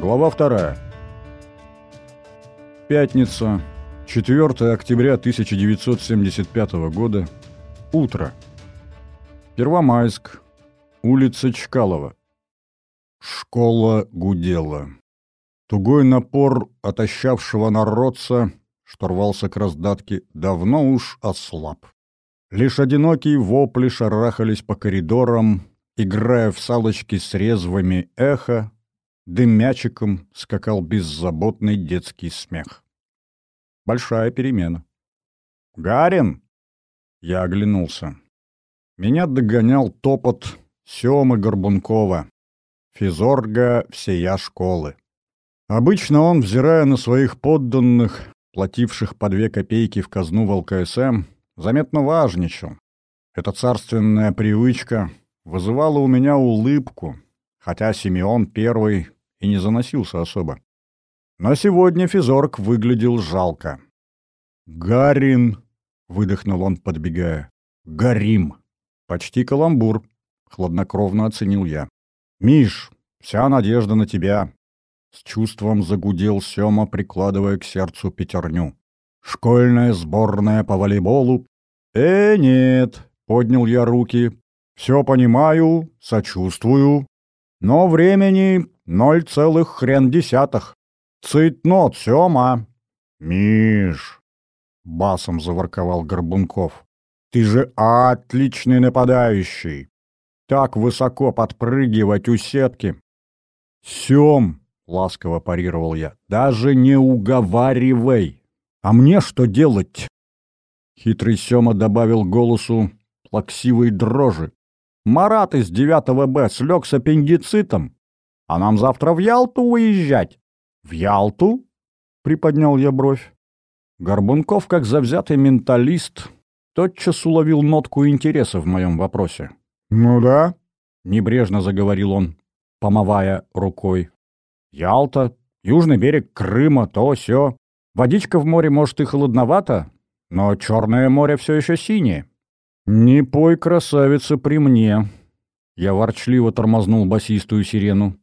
Глава вторая. Пятница, 4 октября 1975 года. Утро. Первомайск. Улица Чкалова. Школа гудела. Тугой напор отощавшего народца, что рвался к раздатке, давно уж ослаб. Лишь одинокие вопли шарахались по коридорам, играя в салочки с резвыми эхо, дымячиком скакал беззаботный детский смех. Большая перемена. «Гарин!» Я оглянулся. Меня догонял топот Семы Горбункова, физорга всея школы. Обычно он, взирая на своих подданных, плативших по две копейки в казну в ЛКСМ, заметно важничал. Эта царственная привычка вызывала у меня улыбку, хотя Симеон первый и не заносился особо. Но сегодня физорг выглядел жалко. «Гарин!» — выдохнул он, подбегая. «Гарим!» «Почти каламбур», — хладнокровно оценил я. «Миш, вся надежда на тебя!» С чувством загудел Сёма, прикладывая к сердцу пятерню. «Школьная сборная по волейболу?» «Э, нет!» — поднял я руки. «Все понимаю, сочувствую. Но времени ноль целых хрен десятых. Цитнот, Сёма!» «Миш!» — басом заворковал Горбунков. «Ты же отличный нападающий! Так высоко подпрыгивать у сетки!» «Сём!» — ласково парировал я. «Даже не уговаривай! А мне что делать?» Хитрый Сёма добавил голосу плаксивой дрожи. «Марат из 9 Б слег с аппендицитом, а нам завтра в Ялту уезжать». «В Ялту?» — приподнял я бровь. Горбунков, как завзятый менталист, тотчас уловил нотку интереса в моем вопросе. «Ну да», — небрежно заговорил он, помывая рукой. «Ялта, южный берег Крыма, то сё. Водичка в море, может, и холодновато, но Черное море все еще синее». «Не пой, красавица, при мне», — я ворчливо тормознул басистую сирену.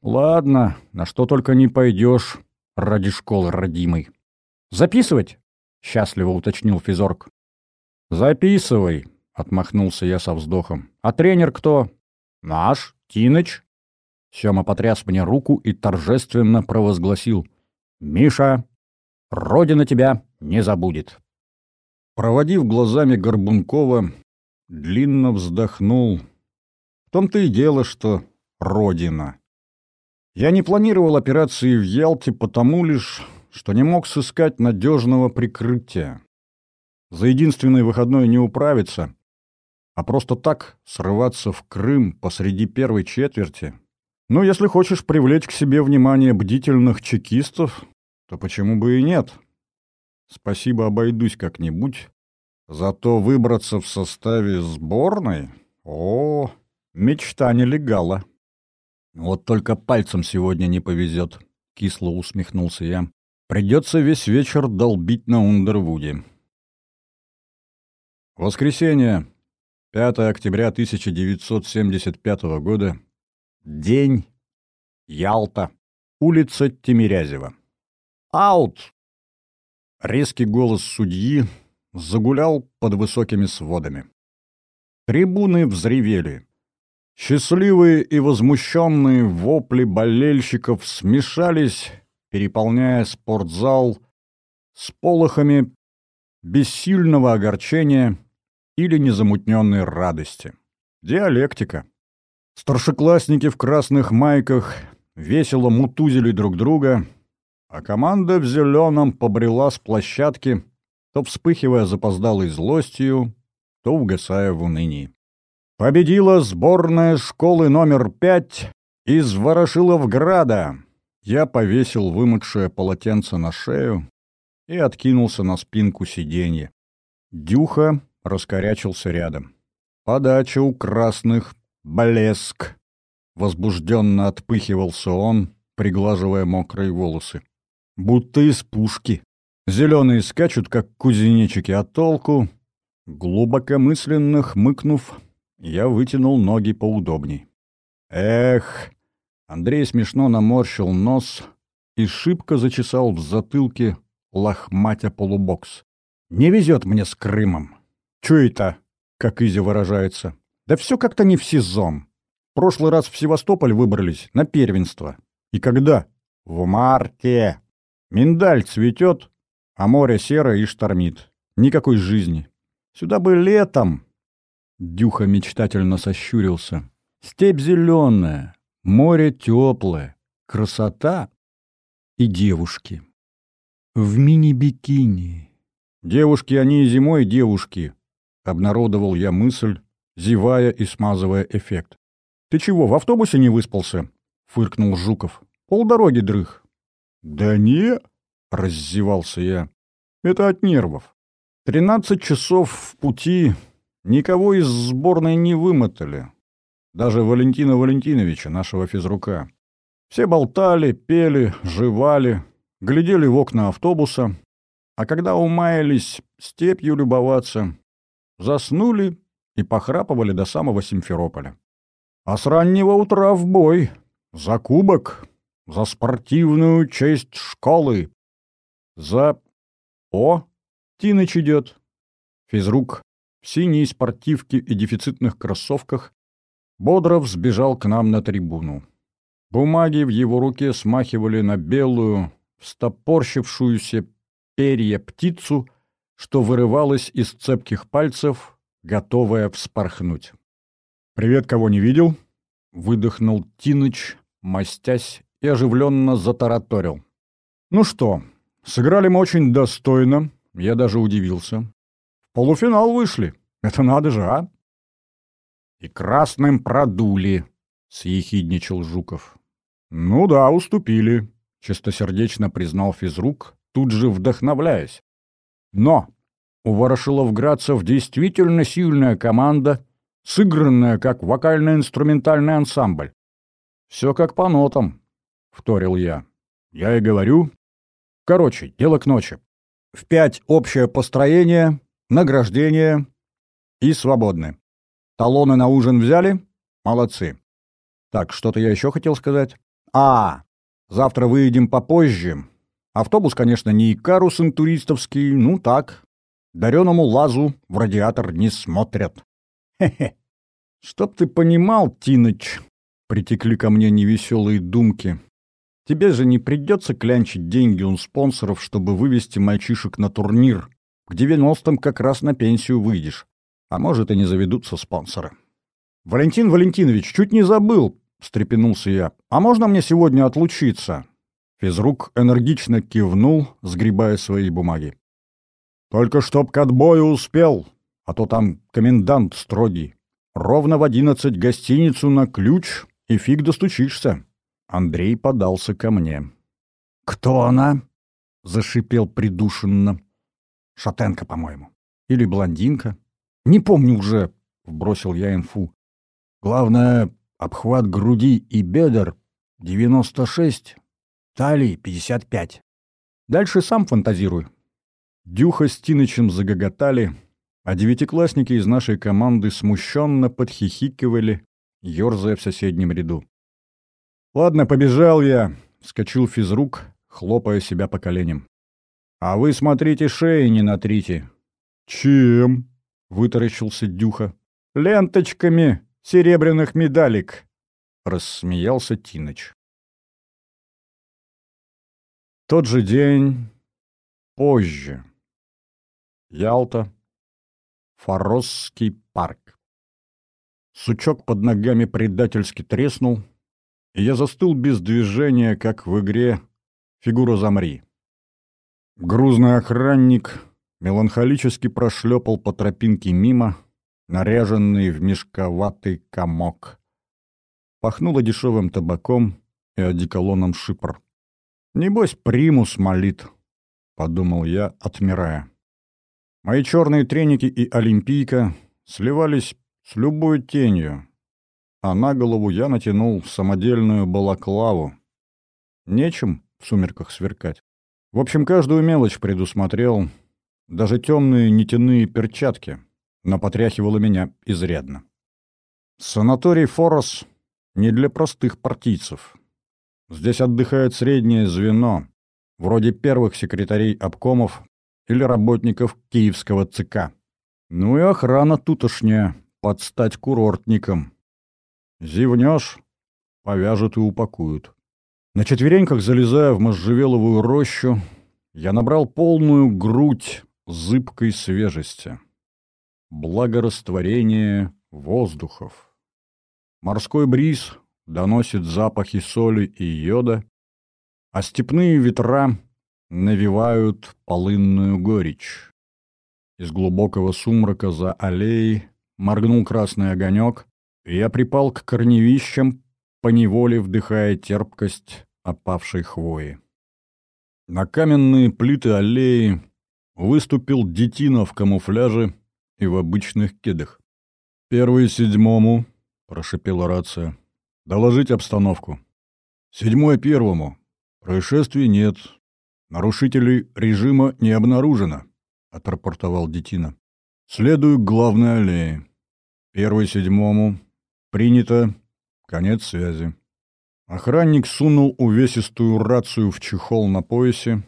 «Ладно, на что только не пойдешь ради школы родимой». «Записывать?» — счастливо уточнил физорг. «Записывай», — отмахнулся я со вздохом. «А тренер кто?» «Наш, Тиныч». Сёма потряс мне руку и торжественно провозгласил. «Миша, Родина тебя не забудет». Проводив глазами Горбункова, длинно вздохнул. В том-то и дело, что Родина. Я не планировал операции в Ялте потому лишь, что не мог сыскать надежного прикрытия. За единственный выходной не управиться, а просто так срываться в Крым посреди первой четверти. Ну, если хочешь привлечь к себе внимание бдительных чекистов, то почему бы и нет? Спасибо, обойдусь как-нибудь. Зато выбраться в составе сборной? О, мечта нелегала. Вот только пальцем сегодня не повезет, — кисло усмехнулся я. Придется весь вечер долбить на Ундервуде. Воскресенье, 5 октября 1975 года. День. Ялта. Улица Тимирязева. «Аут!» Резкий голос судьи загулял под высокими сводами. Трибуны взревели. Счастливые и возмущенные вопли болельщиков смешались переполняя спортзал с полохами бессильного огорчения или незамутненной радости. Диалектика. Старшеклассники в красных майках весело мутузили друг друга, а команда в зеленом побрела с площадки, то вспыхивая запоздалой злостью, то угасая в унынии. Победила сборная школы номер пять из Ворошиловграда, я повесил вымокшее полотенце на шею и откинулся на спинку сиденья. Дюха раскорячился рядом. «Подача у красных — блеск!» Возбужденно отпыхивался он, приглаживая мокрые волосы. «Будто из пушки. Зеленые скачут, как кузнечики, а толку...» Глубокомысленно хмыкнув, я вытянул ноги поудобней. «Эх, Андрей смешно наморщил нос и шибко зачесал в затылке лохматя полубокс. «Не везет мне с Крымом. Чё это?» — как Изя выражается. «Да все как-то не в сезон. Прошлый раз в Севастополь выбрались на первенство. И когда? В марте. Миндаль цветет, а море серое и штормит. Никакой жизни. Сюда бы летом. Дюха мечтательно сощурился. Степь зеленая, море теплое, красота и девушки. В мини-бикини. Девушки, они и зимой девушки, обнародовал я мысль, зевая и смазывая эффект. «Ты чего, в автобусе не выспался?» — фыркнул Жуков. «Полдороги дрых». «Да не!» — раззевался я. «Это от нервов. Тринадцать часов в пути никого из сборной не вымотали. Даже Валентина Валентиновича, нашего физрука. Все болтали, пели, жевали, глядели в окна автобуса, а когда умаялись степью любоваться, заснули и похрапывали до самого Симферополя. А с раннего утра в бой. За кубок. За спортивную честь школы. За... О, Тиныч идет. Физрук в синей спортивке и дефицитных кроссовках бодро взбежал к нам на трибуну. Бумаги в его руке смахивали на белую, встопорщившуюся перья птицу, что вырывалась из цепких пальцев, готовая вспорхнуть. «Привет, кого не видел?» — выдохнул Тиныч, мастясь, и оживленно затараторил. «Ну что, сыграли мы очень достойно, я даже удивился. В полуфинал вышли, это надо же, а?» «И красным продули», — съехидничал Жуков. «Ну да, уступили», — чистосердечно признал физрук, тут же вдохновляясь. «Но у ворошиловградцев действительно сильная команда сыгранная как вокально-инструментальный ансамбль. Все как по нотам, — вторил я. Я и говорю. Короче, дело к ночи. В пять общее построение, награждение и свободны. Талоны на ужин взяли? Молодцы. Так, что-то я еще хотел сказать. А, завтра выедем попозже. Автобус, конечно, не Икарус интуристовский, ну так. Дареному лазу в радиатор не смотрят. Хе-хе. Чтоб ты понимал, Тиныч, притекли ко мне невеселые думки. Тебе же не придется клянчить деньги у спонсоров, чтобы вывести мальчишек на турнир. К девяностым как раз на пенсию выйдешь. А может, и не заведутся спонсоры. Валентин Валентинович, чуть не забыл, встрепенулся я. А можно мне сегодня отлучиться? Физрук энергично кивнул, сгребая свои бумаги. Только чтоб к отбою успел, а то там комендант строгий. Ровно в одиннадцать гостиницу на ключ, и фиг достучишься. Андрей подался ко мне. «Кто она?» — зашипел придушенно. «Шатенка, по-моему. Или блондинка. Не помню уже», — вбросил я инфу. «Главное, обхват груди и бедер — девяносто шесть, талии — пятьдесят пять. Дальше сам фантазируй». Дюха с Тинычем загоготали — а девятиклассники из нашей команды смущенно подхихикивали, ерзая в соседнем ряду. «Ладно, побежал я», — вскочил физрук, хлопая себя по коленям. «А вы смотрите, шеи не натрите». «Чем?» — вытаращился Дюха. «Ленточками серебряных медалек», — рассмеялся Тиныч. Тот же день, позже. Ялта, Форосский парк. Сучок под ногами предательски треснул, я застыл без движения, как в игре «Фигура замри». Грузный охранник меланхолически прошлепал по тропинке мимо, наряженный в мешковатый комок. Пахнуло дешевым табаком и одеколоном шипр. «Небось, примус молит», — подумал я, отмирая. Мои черные треники и олимпийка сливались с любой тенью, а на голову я натянул самодельную балаклаву. Нечем в сумерках сверкать. В общем, каждую мелочь предусмотрел, даже темные нитяные перчатки, но потряхивало меня изрядно. Санаторий «Форос» не для простых партийцев. Здесь отдыхает среднее звено, вроде первых секретарей обкомов или работников киевского ЦК. Ну и охрана тутошняя, под стать курортникам. Зевнешь, повяжут и упакуют. На четвереньках, залезая в можжевеловую рощу, я набрал полную грудь зыбкой свежести. Благорастворение воздухов. Морской бриз доносит запахи соли и йода, а степные ветра навевают полынную горечь. Из глубокого сумрака за аллеей моргнул красный огонек, я припал к корневищам, поневоле вдыхая терпкость опавшей хвои. На каменные плиты аллеи выступил детина в камуфляже и в обычных кедах. «Первый седьмому», — прошипела рация, — «доложить обстановку». «Седьмой первому. Происшествий нет. Нарушителей режима не обнаружено», — отрапортовал детина. «Следую к главной аллее. Первый седьмому. Принято. Конец связи». Охранник сунул увесистую рацию в чехол на поясе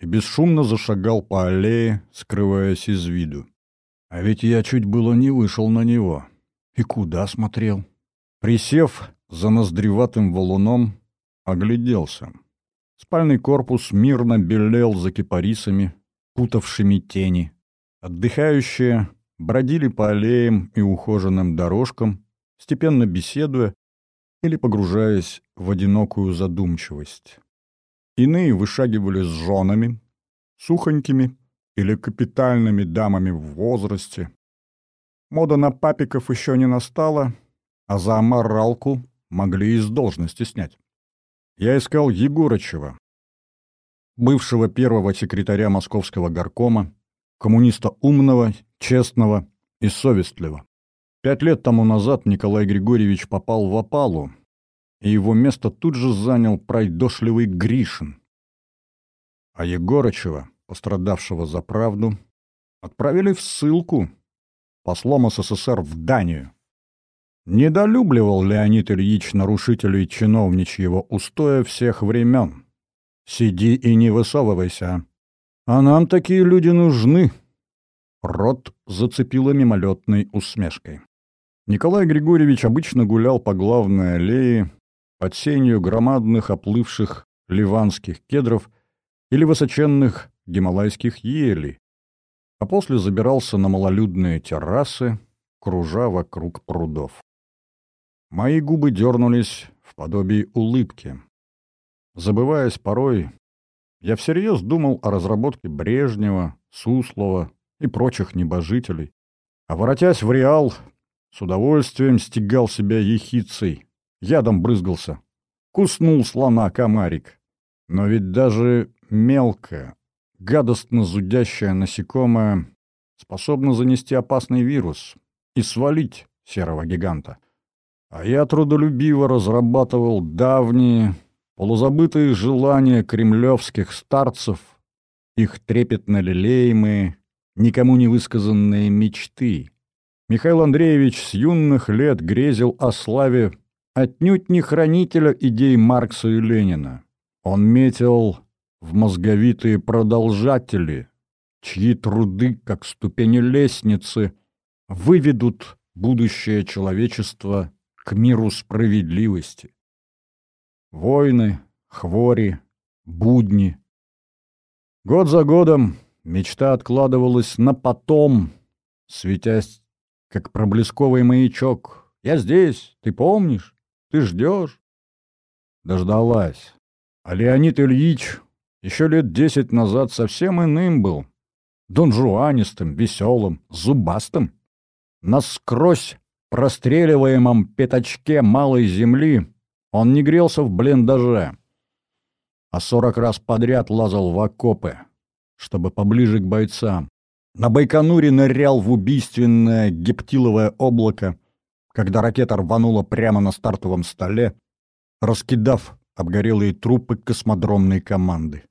и бесшумно зашагал по аллее, скрываясь из виду. А ведь я чуть было не вышел на него. И куда смотрел? Присев за ноздреватым валуном, огляделся. Спальный корпус мирно белел за кипарисами, путавшими тени. Отдыхающие бродили по аллеям и ухоженным дорожкам, степенно беседуя или погружаясь в одинокую задумчивость. Иные вышагивали с женами, сухонькими или капитальными дамами в возрасте. Мода на папиков еще не настала, а за аморалку могли из должности снять. Я искал Егорычева, бывшего первого секретаря московского горкома, коммуниста умного, честного и совестливого. Пять лет тому назад Николай Григорьевич попал в опалу, и его место тут же занял пройдошливый Гришин. А Егорычева, пострадавшего за правду, отправили в ссылку послом СССР в Данию. Недолюбливал Леонид Ильич нарушителей чиновничьего устоя всех времен. Сиди и не высовывайся. А нам такие люди нужны. Рот зацепила мимолетной усмешкой. Николай Григорьевич обычно гулял по главной аллее под сенью громадных оплывших ливанских кедров или высоченных гималайских елей, а после забирался на малолюдные террасы, кружа вокруг прудов. Мои губы дернулись в подобии улыбки. Забываясь порой, я всерьез думал о разработке Брежнева, Суслова и прочих небожителей, а воротясь в Реал, с удовольствием стегал себя ехицей, ядом брызгался. Куснул слона комарик. Но ведь даже мелкое, гадостно зудящее насекомое способно занести опасный вирус и свалить серого гиганта. А я трудолюбиво разрабатывал давние, полузабытые желания кремлевских старцев, их трепетно лелеемые, никому не высказанные мечты. Михаил Андреевич с юных лет грезил о славе отнюдь не хранителя идей Маркса и Ленина. Он метил в мозговитые продолжатели, чьи труды, как ступени лестницы, выведут будущее человечества к миру справедливости. Войны, хвори, будни. Год за годом мечта откладывалась на потом, светясь как проблесковый маячок. «Я здесь, ты помнишь? Ты ждешь?» Дождалась. А Леонид Ильич еще лет десять назад совсем иным был. Донжуанистым, веселым, зубастым. Насквозь простреливаемом пятачке малой земли он не грелся в блиндаже, а сорок раз подряд лазал в окопы, чтобы поближе к бойцам. На Байконуре нырял в убийственное гептиловое облако, когда ракета рванула прямо на стартовом столе, раскидав обгорелые трупы космодромной команды.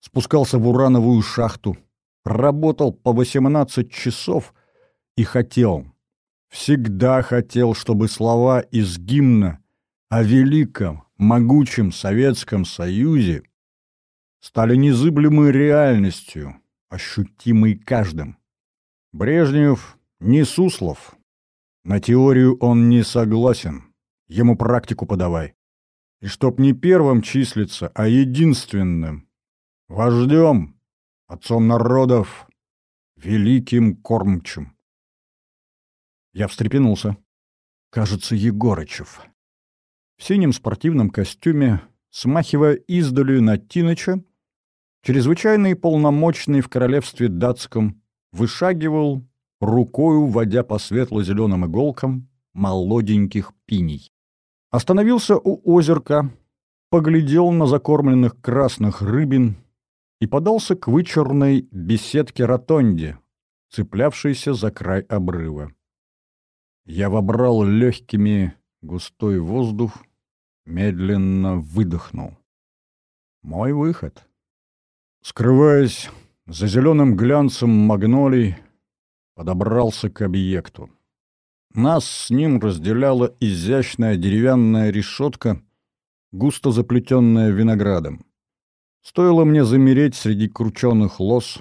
Спускался в урановую шахту, работал по 18 часов и хотел, всегда хотел, чтобы слова из гимна о великом, могучем Советском Союзе стали незыблемой реальностью, ощутимой каждым. Брежнев не Суслов. На теорию он не согласен. Ему практику подавай. И чтоб не первым числиться, а единственным. Вождем, отцом народов, великим кормчим. Я встрепенулся. Кажется, Егорычев. В синем спортивном костюме, смахивая издали на Тиныча, чрезвычайный полномочный в королевстве датском, вышагивал, рукою водя по светло-зеленым иголкам молоденьких пиней. Остановился у озерка, поглядел на закормленных красных рыбин и подался к вычурной беседке-ротонде, цеплявшейся за край обрыва. Я вобрал легкими густой воздух, медленно выдохнул. Мой выход. Скрываясь за зеленым глянцем магнолий, подобрался к объекту. Нас с ним разделяла изящная деревянная решетка, густо заплетенная виноградом. Стоило мне замереть среди крученых лос,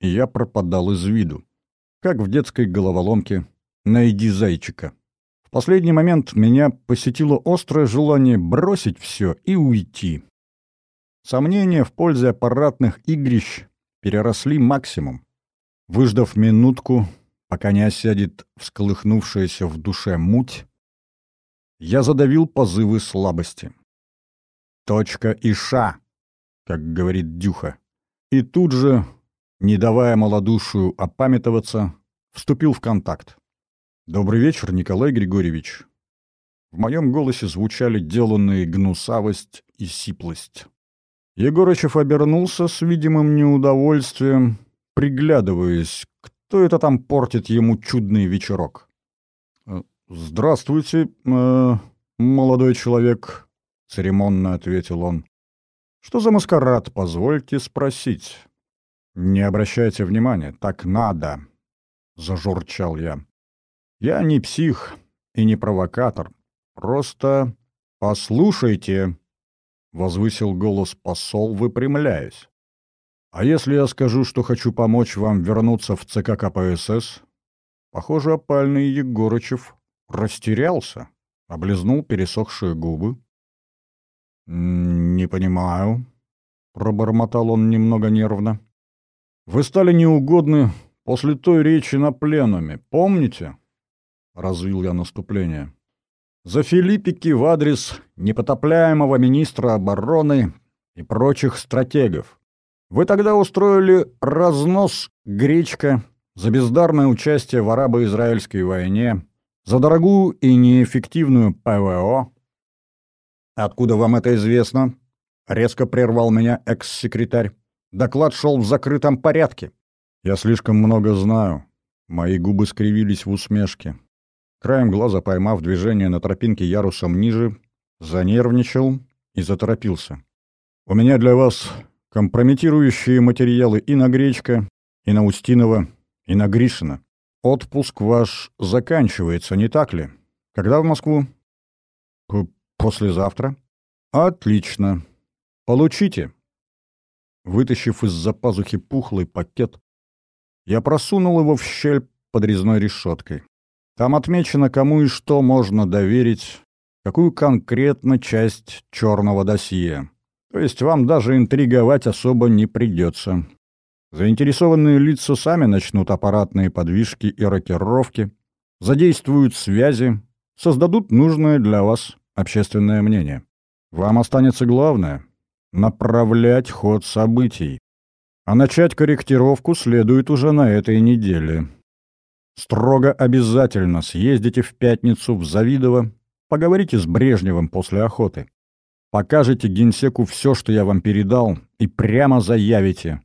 и я пропадал из виду, как в детской головоломке «Найди зайчика». В последний момент меня посетило острое желание бросить все и уйти. Сомнения в пользе аппаратных игрищ переросли максимум. Выждав минутку, пока не осядет всколыхнувшаяся в душе муть, я задавил позывы слабости. «Точка и ша», как говорит Дюха. И тут же, не давая малодушию опамятоваться, вступил в контакт. «Добрый вечер, Николай Григорьевич». В моем голосе звучали деланные гнусавость и сиплость. Егорычев обернулся с видимым неудовольствием, приглядываясь, кто это там портит ему чудный вечерок. «Э, «Здравствуйте, э, молодой человек», — церемонно ответил он. «Что за маскарад, позвольте спросить?» «Не обращайте внимания, так надо», — зажурчал я. «Я не псих и не провокатор, просто послушайте». — возвысил голос посол, выпрямляясь. «А если я скажу, что хочу помочь вам вернуться в ЦК КПСС?» Похоже, опальный Егорычев растерялся, облизнул пересохшие губы. «Не понимаю», — пробормотал он немного нервно. «Вы стали неугодны после той речи на пленуме, помните?» — развил я наступление за филиппики в адрес непотопляемого министра обороны и прочих стратегов. Вы тогда устроили разнос гречка за бездарное участие в арабо-израильской войне, за дорогую и неэффективную ПВО. Откуда вам это известно? Резко прервал меня экс-секретарь. Доклад шел в закрытом порядке. Я слишком много знаю. Мои губы скривились в усмешке. Краем глаза поймав движение на тропинке ярусом ниже, занервничал и заторопился. «У меня для вас компрометирующие материалы и на Гречка, и на Устинова, и на Гришина. Отпуск ваш заканчивается, не так ли? Когда в Москву?» «Послезавтра». «Отлично. Получите». Вытащив из-за пазухи пухлый пакет, я просунул его в щель под резной решеткой. Там отмечено, кому и что можно доверить, какую конкретно часть черного досье. То есть вам даже интриговать особо не придется. Заинтересованные лица сами начнут аппаратные подвижки и рокировки, задействуют связи, создадут нужное для вас общественное мнение. Вам останется главное — направлять ход событий. А начать корректировку следует уже на этой неделе. Строго обязательно съездите в пятницу в Завидово, поговорите с Брежневым после охоты. Покажете генсеку все, что я вам передал, и прямо заявите.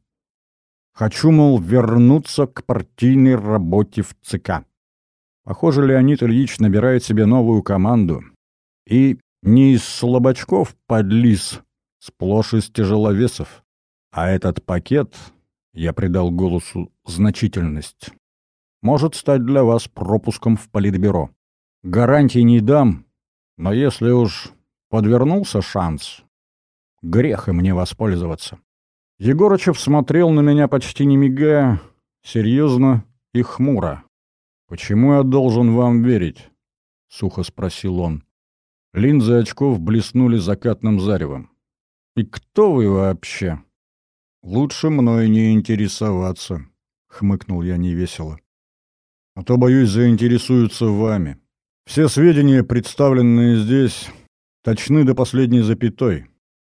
Хочу, мол, вернуться к партийной работе в ЦК. Похоже, Леонид Ильич набирает себе новую команду. И не из слабачков подлиз, сплошь из тяжеловесов. А этот пакет, я придал голосу значительность, может стать для вас пропуском в политбюро. Гарантий не дам, но если уж Подвернулся шанс. Грех и мне воспользоваться. Егорычев смотрел на меня почти не мигая, серьезно и хмуро. «Почему я должен вам верить?» — сухо спросил он. Линзы очков блеснули закатным заревом. «И кто вы вообще?» «Лучше мной не интересоваться», — хмыкнул я невесело. «А то, боюсь, заинтересуются вами. Все сведения, представленные здесь, точны до последней запятой.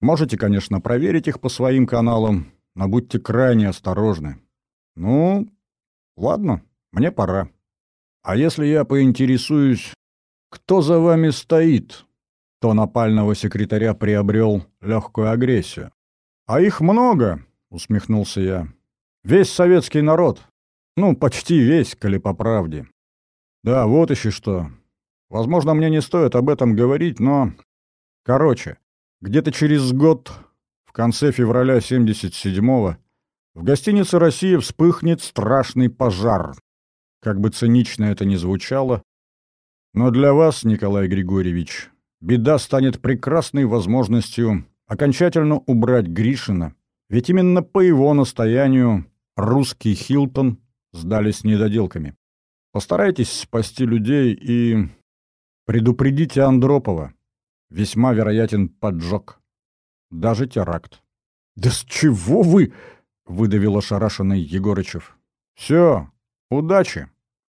Можете, конечно, проверить их по своим каналам, но будьте крайне осторожны. Ну, ладно, мне пора. А если я поинтересуюсь, кто за вами стоит, то напального секретаря приобрел легкую агрессию. А их много, усмехнулся я. Весь советский народ. Ну, почти весь, коли по правде. Да, вот еще что. Возможно, мне не стоит об этом говорить, но... Короче, где-то через год, в конце февраля 77-го, в гостинице «Россия» вспыхнет страшный пожар. Как бы цинично это ни звучало, но для вас, Николай Григорьевич, беда станет прекрасной возможностью окончательно убрать Гришина, ведь именно по его настоянию русский Хилтон сдались недоделками. Постарайтесь спасти людей и предупредите Андропова. Весьма вероятен поджог. Даже теракт. «Да с чего вы?» — выдавил ошарашенный Егорычев. «Все, удачи!»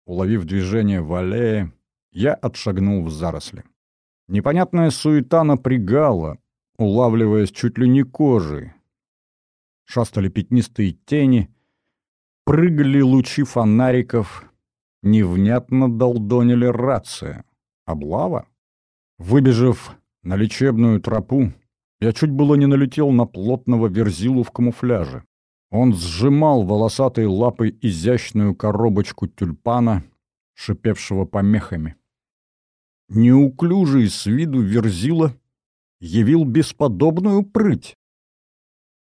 Уловив движение в аллее, я отшагнул в заросли. Непонятная суета напрягала, улавливаясь чуть ли не кожей. Шастали пятнистые тени, прыгали лучи фонариков, невнятно долдонили рация. Облава? Выбежав на лечебную тропу я чуть было не налетел на плотного верзилу в камуфляже. Он сжимал волосатой лапой изящную коробочку тюльпана, шипевшего помехами. Неуклюжий с виду верзила явил бесподобную прыть.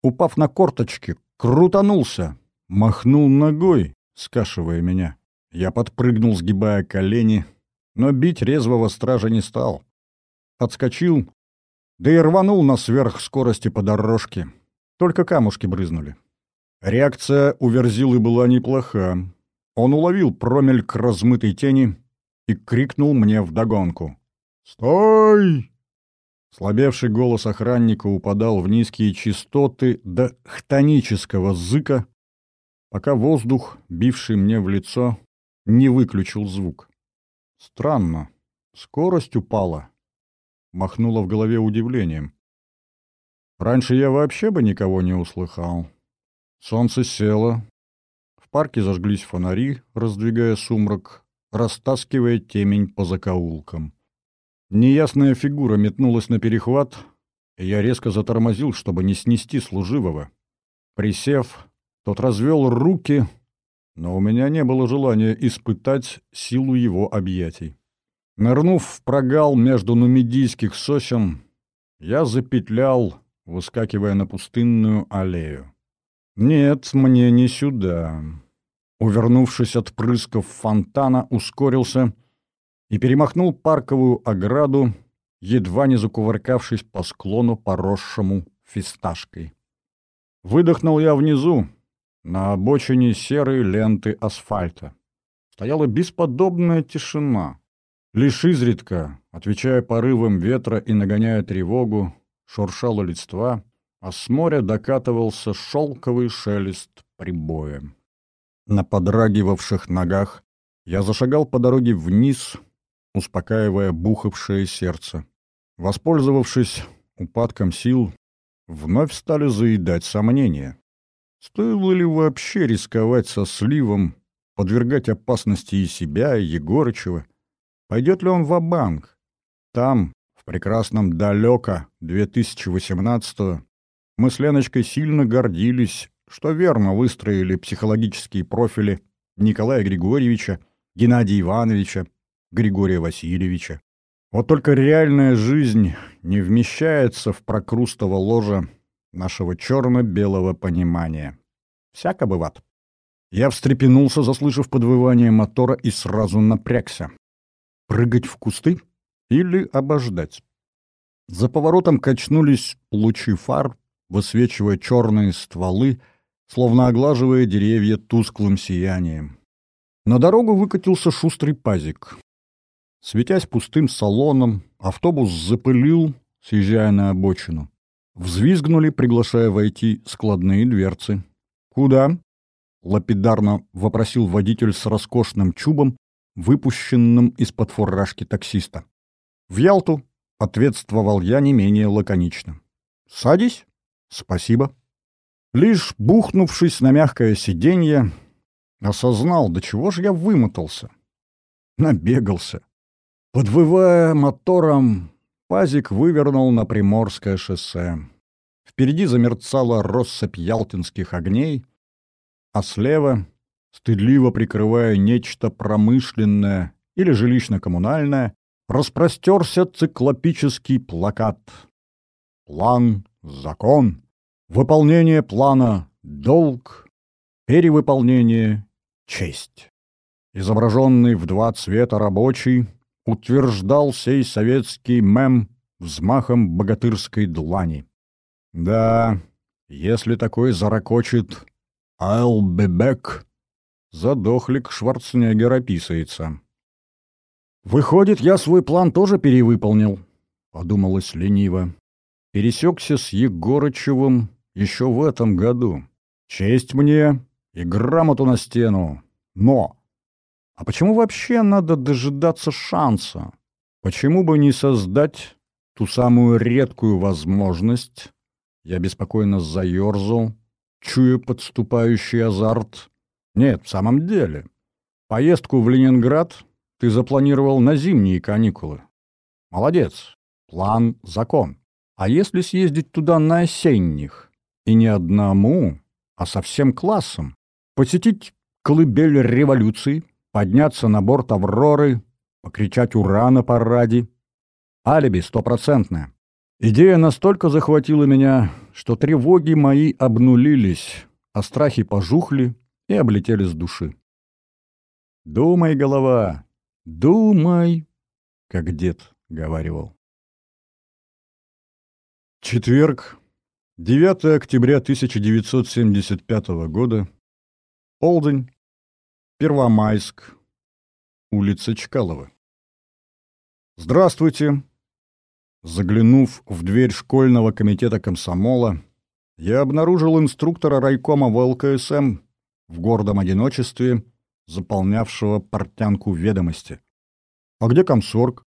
Упав на корточки, крутанулся, махнул ногой, скашивая меня. Я подпрыгнул, сгибая колени, но бить резвого стража не стал отскочил, да и рванул на сверхскорости по дорожке. Только камушки брызнули. Реакция у Верзилы была неплоха. Он уловил промельк размытой тени и крикнул мне вдогонку. «Стой!» Слабевший голос охранника упадал в низкие частоты до хтонического зыка, пока воздух, бивший мне в лицо, не выключил звук. Странно, скорость упала махнуло в голове удивлением. Раньше я вообще бы никого не услыхал. Солнце село. В парке зажглись фонари, раздвигая сумрак, растаскивая темень по закоулкам. Неясная фигура метнулась на перехват, и я резко затормозил, чтобы не снести служивого. Присев, тот развел руки, но у меня не было желания испытать силу его объятий. Нырнув в прогал между нумидийских сосен, я запетлял, выскакивая на пустынную аллею. Нет, мне не сюда. Увернувшись от прысков фонтана, ускорился и перемахнул парковую ограду, едва не закувыркавшись по склону, поросшему фисташкой. Выдохнул я внизу, на обочине серой ленты асфальта. Стояла бесподобная тишина — Лишь изредка, отвечая порывам ветра и нагоняя тревогу, шуршало листва, а с моря докатывался шелковый шелест прибоя. На подрагивавших ногах я зашагал по дороге вниз, успокаивая бухавшее сердце. Воспользовавшись упадком сил, вновь стали заедать сомнения. Стоило ли вообще рисковать со сливом, подвергать опасности и себя, и Егорычева, Пойдет ли он в банк Там, в прекрасном далеко 2018 мы с Леночкой сильно гордились, что верно выстроили психологические профили Николая Григорьевича, Геннадия Ивановича, Григория Васильевича. Вот только реальная жизнь не вмещается в прокрустово ложа нашего черно-белого понимания. Всяко бывает. Я встрепенулся, заслышав подвывание мотора, и сразу напрягся. Прыгать в кусты или обождать? За поворотом качнулись лучи фар, высвечивая черные стволы, словно оглаживая деревья тусклым сиянием. На дорогу выкатился шустрый пазик. Светясь пустым салоном, автобус запылил, съезжая на обочину. Взвизгнули, приглашая войти складные дверцы. «Куда?» — лапидарно вопросил водитель с роскошным чубом, выпущенным из-под фуражки таксиста. «В Ялту», — ответствовал я не менее лаконично. «Садись?» «Спасибо». Лишь бухнувшись на мягкое сиденье, осознал, до чего же я вымотался. Набегался. Подвывая мотором, пазик вывернул на Приморское шоссе. Впереди замерцала россыпь ялтинских огней, а слева, стыдливо прикрывая нечто промышленное или жилищно-коммунальное, распростерся циклопический плакат. План — закон, выполнение плана — долг, перевыполнение — честь. Изображенный в два цвета рабочий утверждал сей советский мем взмахом богатырской длани. Да, если такой заракочет «I'll be back», задохлик Шварценеггера писается. «Выходит, я свой план тоже перевыполнил», — подумалось лениво. «Пересекся с Егорычевым еще в этом году. Честь мне и грамоту на стену. Но! А почему вообще надо дожидаться шанса? Почему бы не создать ту самую редкую возможность?» Я беспокойно заерзал, чуя подступающий азарт. Нет, в самом деле. Поездку в Ленинград ты запланировал на зимние каникулы. Молодец. План — закон. А если съездить туда на осенних? И не одному, а со всем классом. Посетить колыбель революции, подняться на борт «Авроры», покричать «Ура!» на параде. Алиби стопроцентное. Идея настолько захватила меня, что тревоги мои обнулились, а страхи пожухли и облетели с души. «Думай, голова, думай», — как дед говаривал. Четверг, 9 октября 1975 года, полдень, Первомайск, улица Чкалова. «Здравствуйте!» Заглянув в дверь школьного комитета комсомола, я обнаружил инструктора райкома ВЛКСМ в гордом одиночестве, заполнявшего портянку ведомости. «А где комсорг?»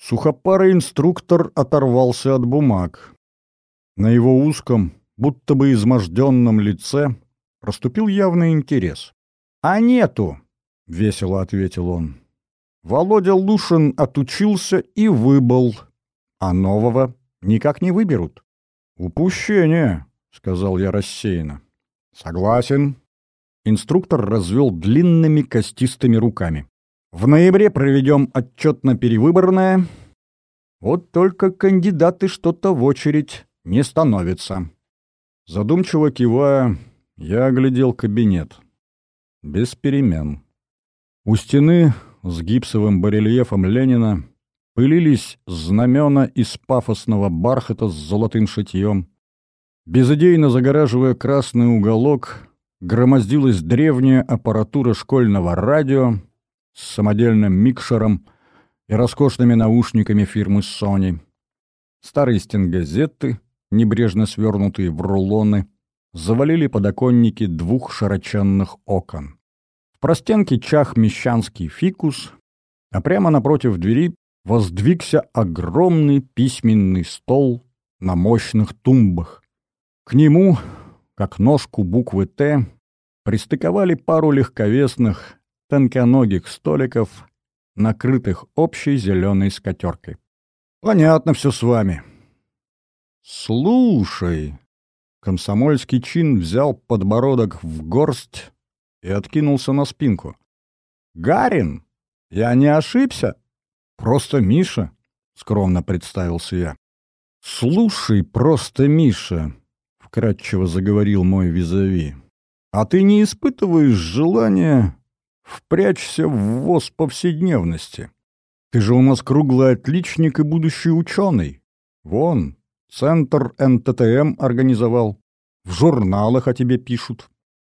Сухопарый инструктор оторвался от бумаг. На его узком, будто бы изможденном лице проступил явный интерес. «А нету!» — весело ответил он. Володя Лушин отучился и выбыл а нового никак не выберут. «Упущение», — сказал я рассеянно. «Согласен». Инструктор развел длинными костистыми руками. «В ноябре проведем отчетно-перевыборное. Вот только кандидаты что-то в очередь не становятся». Задумчиво кивая, я оглядел кабинет. Без перемен. У стены с гипсовым барельефом Ленина пылились знамена из пафосного бархата с золотым шитьем. Безыдейно загораживая красный уголок, громоздилась древняя аппаратура школьного радио с самодельным микшером и роскошными наушниками фирмы Sony. Старые стенгазеты, небрежно свернутые в рулоны, завалили подоконники двух широченных окон. В простенке чах мещанский фикус, а прямо напротив двери воздвигся огромный письменный стол на мощных тумбах. К нему, как ножку буквы «Т», пристыковали пару легковесных, тонконогих столиков, накрытых общей зеленой скатеркой. «Понятно все с вами». «Слушай», Комсомольский чин взял подбородок в горсть и откинулся на спинку. «Гарин, я не ошибся?» «Просто Миша», — скромно представился я. «Слушай, просто Миша», — вкратчиво заговорил мой визави, «а ты не испытываешь желания впрячься в воз повседневности? Ты же у нас круглый отличник и будущий ученый. Вон, центр НТТМ организовал. В журналах о тебе пишут.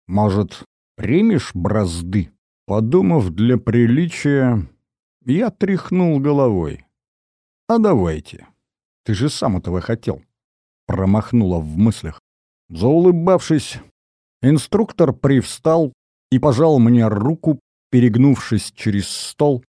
Может, примешь бразды?» Подумав для приличия, я тряхнул головой. «А давайте. Ты же сам этого хотел». Промахнула в мыслях. Заулыбавшись, инструктор привстал и пожал мне руку, перегнувшись через стол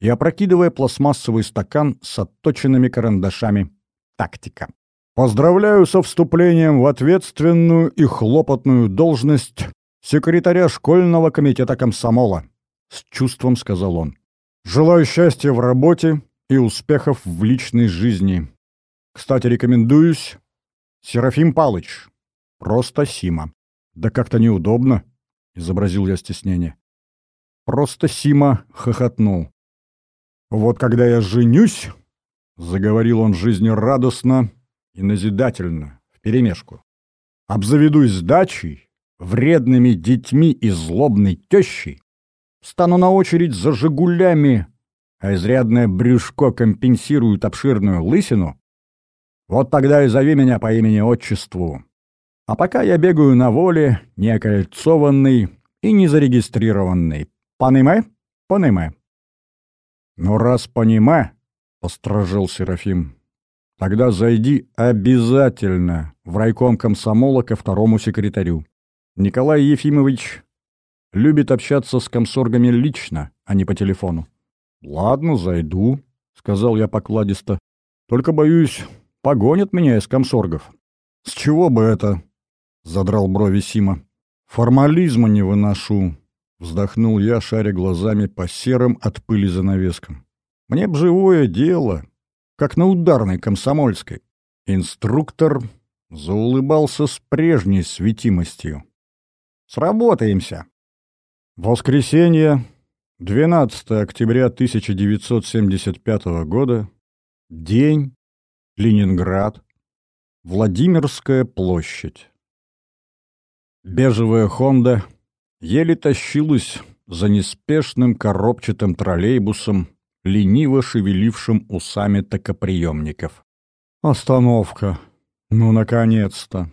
и опрокидывая пластмассовый стакан с отточенными карандашами. Тактика. Поздравляю со вступлением в ответственную и хлопотную должность секретаря школьного комитета комсомола, с чувством сказал он. Желаю счастья в работе и успехов в личной жизни. Кстати, рекомендуюсь. Серафим Палыч. Просто Сима. Да как-то неудобно, изобразил я стеснение. Просто Сима хохотнул. Вот когда я женюсь, заговорил он жизнерадостно и назидательно, вперемешку. Обзаведусь дачей, вредными детьми и злобной тещей, стану на очередь за «Жигулями», а изрядное брюшко компенсирует обширную лысину, вот тогда и зови меня по имени-отчеству. А пока я бегаю на воле, не окольцованный и не зарегистрированный. Понимай? Понимай. Ну, раз понимай, — постражил Серафим, — тогда зайди обязательно в райком комсомола ко второму секретарю. Николай Ефимович любит общаться с комсоргами лично, а не по телефону. «Ладно, зайду», — сказал я покладисто. «Только, боюсь, погонят меня из комсоргов». «С чего бы это?» — задрал брови Сима. «Формализма не выношу», — вздохнул я, шаря глазами по серым от пыли занавескам. «Мне б живое дело, как на ударной комсомольской». Инструктор заулыбался с прежней светимостью. «Сработаемся!» Воскресенье, 12 октября 1975 года, день, Ленинград, Владимирская площадь. Бежевая «Хонда» еле тащилась за неспешным коробчатым троллейбусом, лениво шевелившим усами токоприемников. Остановка. Ну, наконец-то.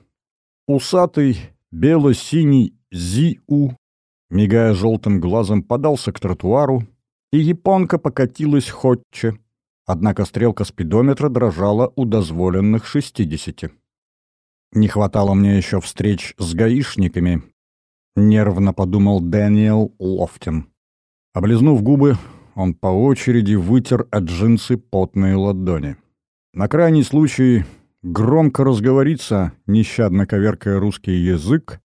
Усатый, бело-синий ЗИУ мигая желтым глазом, подался к тротуару, и японка покатилась ходче, однако стрелка спидометра дрожала у дозволенных шестидесяти. Не хватало мне еще встреч с гаишниками, нервно подумал Дэниел Лофтин. Облизнув губы, он по очереди вытер от джинсы потные ладони. На крайний случай громко разговориться, нещадно коверкая русский язык,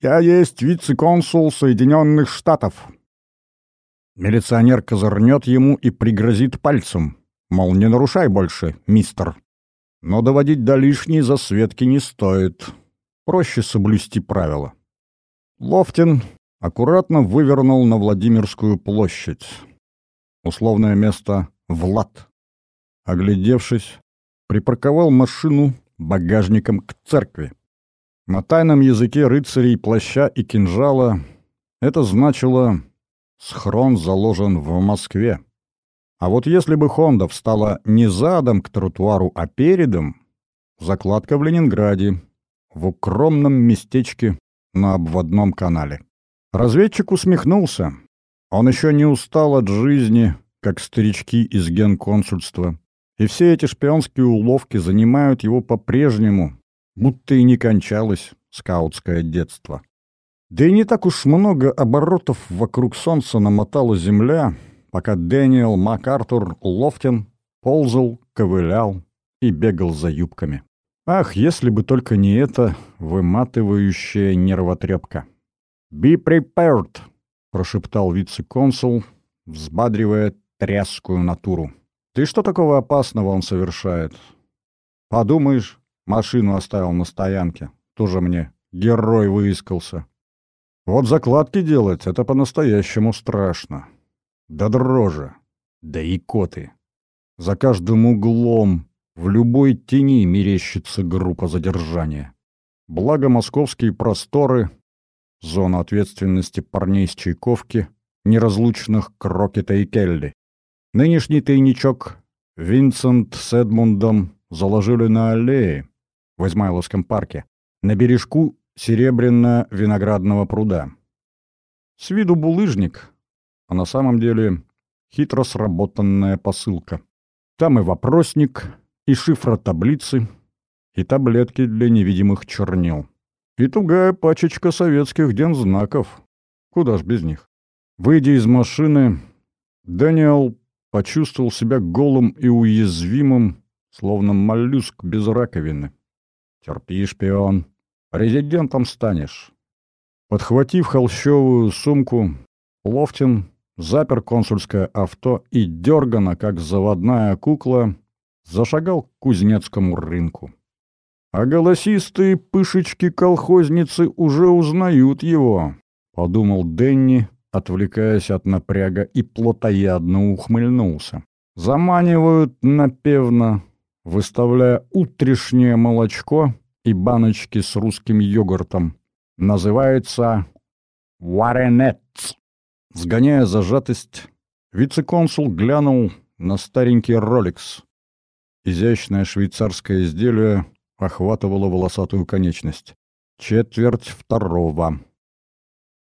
я есть вице-консул Соединенных Штатов. Милиционер козырнет ему и пригрозит пальцем, мол, не нарушай больше, мистер. Но доводить до лишней засветки не стоит. Проще соблюсти правила. Лофтин аккуратно вывернул на Владимирскую площадь. Условное место «Влад». Оглядевшись, припарковал машину багажником к церкви. На тайном языке рыцарей плаща и кинжала это значило «схрон заложен в Москве». А вот если бы Хонда встала не задом к тротуару, а передом, закладка в Ленинграде, в укромном местечке на обводном канале. Разведчик усмехнулся. Он еще не устал от жизни, как старички из генконсульства. И все эти шпионские уловки занимают его по-прежнему, будто и не кончалось скаутское детство. Да и не так уж много оборотов вокруг солнца намотала земля, пока Дэниел МакАртур Лофтин ползал, ковылял и бегал за юбками. Ах, если бы только не эта выматывающая нервотрепка. «Be prepared!» — прошептал вице-консул, взбадривая тряскую натуру. «Ты что такого опасного он совершает? Подумаешь, Машину оставил на стоянке. Тоже мне герой выискался. Вот закладки делать — это по-настоящему страшно. Да дрожи, да и коты. За каждым углом, в любой тени мерещится группа задержания. Благо московские просторы, зона ответственности парней с Чайковки, неразлучных Крокета и Келли. Нынешний тайничок Винсент с Эдмундом заложили на аллее в Измайловском парке, на бережку Серебряно-виноградного пруда. С виду булыжник, а на самом деле хитро сработанная посылка. Там и вопросник, и шифра таблицы, и таблетки для невидимых чернил. И тугая пачечка советских дензнаков. Куда ж без них? Выйдя из машины, Дэниел почувствовал себя голым и уязвимым, словно моллюск без раковины. «Терпи, шпион, президентом станешь». Подхватив холщовую сумку, Лофтин запер консульское авто и дергано, как заводная кукла, зашагал к Кузнецкому рынку. А голосистые пышечки-колхозницы уже узнают его, — подумал Денни, отвлекаясь от напряга, и плотоядно ухмыльнулся. Заманивают напевно, выставляя утрешнее молочко и баночки с русским йогуртом. Называется «Варенетц». Сгоняя зажатость, вице-консул глянул на старенький «Ролекс». Изящное швейцарское изделие охватывало волосатую конечность. Четверть второго.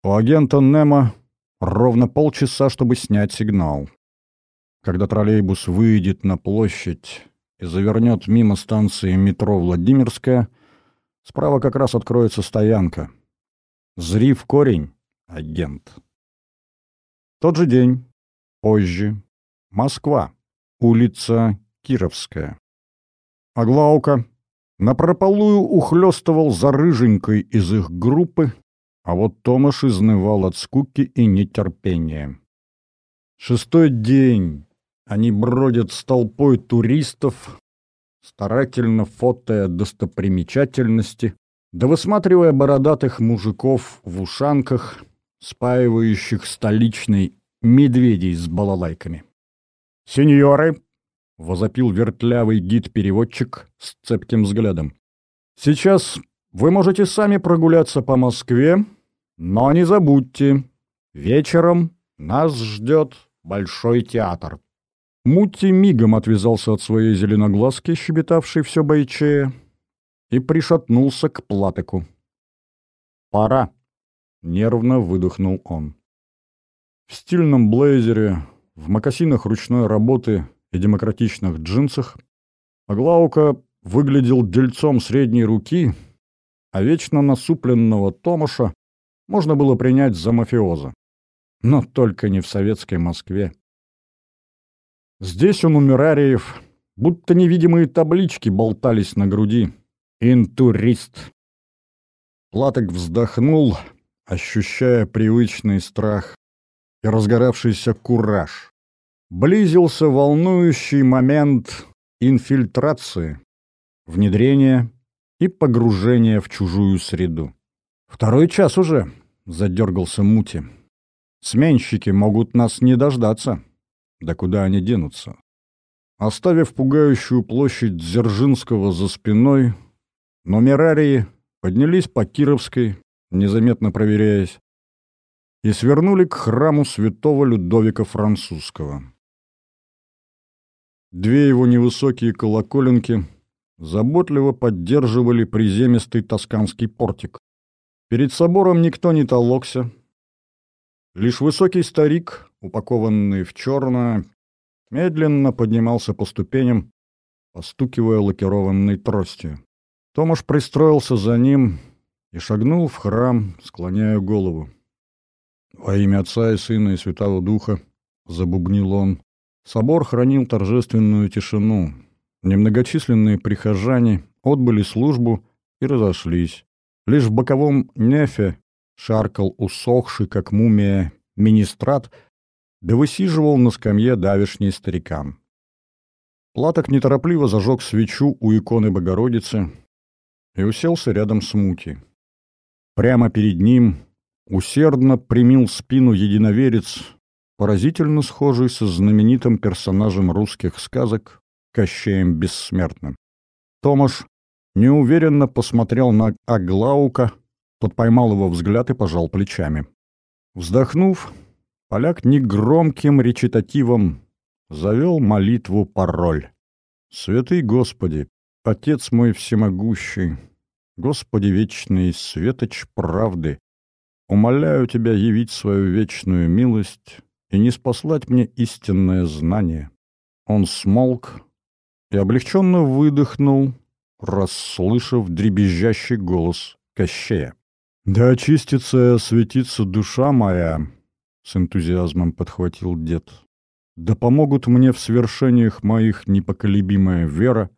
У агента Немо ровно полчаса, чтобы снять сигнал. Когда троллейбус выйдет на площадь и завернет мимо станции метро Владимирская, справа как раз откроется стоянка. Зри в корень, агент. Тот же день. Позже. Москва. Улица Кировская. Аглаука напропалую ухлёстывал за рыженькой из их группы, а вот Томаш изнывал от скуки и нетерпения. Шестой день они бродят с толпой туристов, старательно фотая достопримечательности, да высматривая бородатых мужиков в ушанках, спаивающих столичный медведей с балалайками. «Сеньоры!» — возопил вертлявый гид-переводчик с цепким взглядом. «Сейчас вы можете сами прогуляться по Москве, но не забудьте, вечером нас ждет Большой театр». Мутти мигом отвязался от своей зеленоглазки, щебетавшей все бойчее, и пришатнулся к платыку. «Пора!» — нервно выдохнул он. В стильном блейзере, в мокасинах ручной работы и демократичных джинсах Аглаука выглядел дельцом средней руки, а вечно насупленного Томаша можно было принять за мафиоза. Но только не в советской Москве. Здесь у нумерариев будто невидимые таблички болтались на груди. «Интурист». Платок вздохнул, ощущая привычный страх и разгоравшийся кураж. Близился волнующий момент инфильтрации, внедрения и погружения в чужую среду. «Второй час уже», — задергался Мути. «Сменщики могут нас не дождаться. Да куда они денутся?» Оставив пугающую площадь Дзержинского за спиной, номерарии поднялись по Кировской, незаметно проверяясь, и свернули к храму святого Людовика Французского. Две его невысокие колоколенки заботливо поддерживали приземистый тосканский портик. Перед собором никто не толокся. Лишь высокий старик, упакованный в черное, медленно поднимался по ступеням, постукивая лакированной тростью. Томаш пристроился за ним и шагнул в храм, склоняя голову. «Во имя Отца и Сына и Святого Духа», — забубнил он, — собор хранил торжественную тишину. Немногочисленные прихожане отбыли службу и разошлись. Лишь в боковом нефе шаркал усохший, как мумия, министрат, да высиживал на скамье давишний старикам. Платок неторопливо зажег свечу у иконы Богородицы и уселся рядом с Мути. Прямо перед ним усердно примил спину единоверец, поразительно схожий со знаменитым персонажем русских сказок Кощеем Бессмертным. Томаш неуверенно посмотрел на Аглаука, тот поймал его взгляд и пожал плечами. Вздохнув, поляк негромким речитативом завел молитву-пароль. «Святый Господи, Отец мой всемогущий, Господи вечный, светоч правды, умоляю Тебя явить свою вечную милость и не спаслать мне истинное знание». Он смолк и облегченно выдохнул, расслышав дребезжащий голос Кощея. «Да очистится и осветится душа моя», — с энтузиазмом подхватил дед. «Да помогут мне в свершениях моих непоколебимая вера,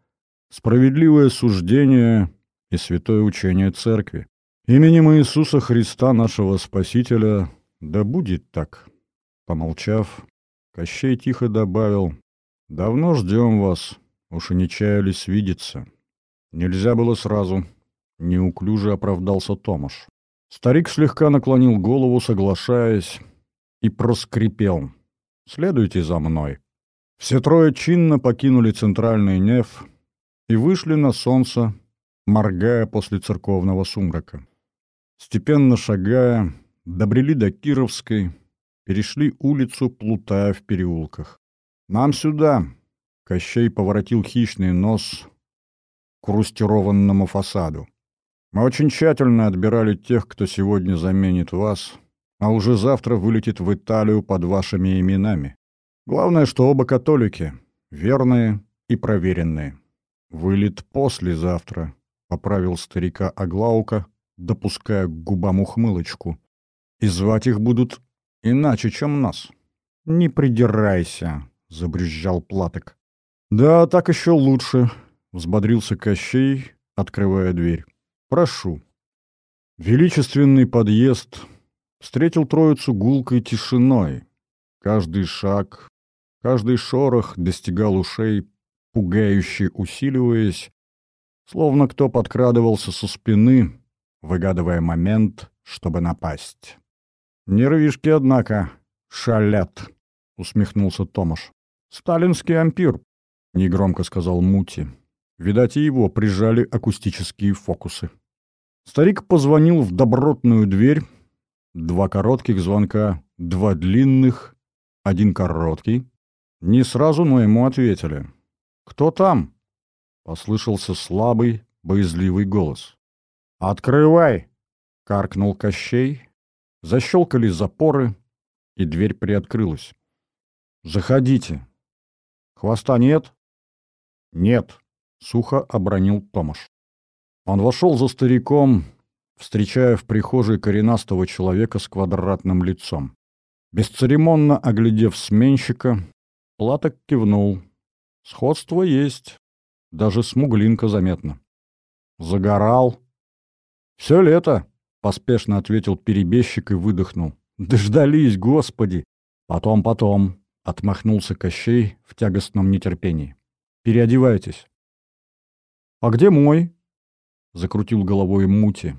справедливое суждение и святое учение Церкви. Именем Иисуса Христа, нашего Спасителя, да будет так». Помолчав, Кощей тихо добавил, «Давно ждем вас, уж и не чаялись видеться». Нельзя было сразу. Неуклюже оправдался Томаш. Старик слегка наклонил голову, соглашаясь, и проскрипел. «Следуйте за мной». Все трое чинно покинули центральный неф и вышли на солнце, моргая после церковного сумрака. Степенно шагая, добрели до Кировской, перешли улицу, плутая в переулках. «Нам сюда!» — Кощей поворотил хищный нос к рустированному фасаду. Мы очень тщательно отбирали тех, кто сегодня заменит вас, а уже завтра вылетит в Италию под вашими именами. Главное, что оба католики, верные и проверенные. Вылет послезавтра, — поправил старика Аглаука, допуская к губам ухмылочку. И звать их будут иначе, чем нас. Не придирайся, — забрюзжал Платок. Да, так еще лучше, — взбодрился Кощей, открывая дверь. Прошу. Величественный подъезд встретил троицу гулкой тишиной. Каждый шаг, каждый шорох достигал ушей, пугающе усиливаясь, словно кто подкрадывался со спины, выгадывая момент, чтобы напасть. «Нервишки, однако, шалят», — усмехнулся Томаш. «Сталинский ампир», — негромко сказал Мути. Видать, его прижали акустические фокусы. Старик позвонил в добротную дверь. Два коротких звонка, два длинных, один короткий. Не сразу, но ему ответили. «Кто там?» — послышался слабый, боязливый голос. «Открывай!» — каркнул Кощей. Защелкали запоры, и дверь приоткрылась. «Заходите». «Хвоста нет?» «Нет», — сухо обронил Томаш. Он вошел за стариком, встречая в прихожей коренастого человека с квадратным лицом. Бесцеремонно оглядев сменщика, Платок кивнул. Сходство есть, даже смуглинка заметно. Загорал. «Все лето», — поспешно ответил перебежчик и выдохнул. «Дождались, господи!» «Потом, потом», — отмахнулся Кощей в тягостном нетерпении. «Переодевайтесь». «А где мой?» — закрутил головой Мути.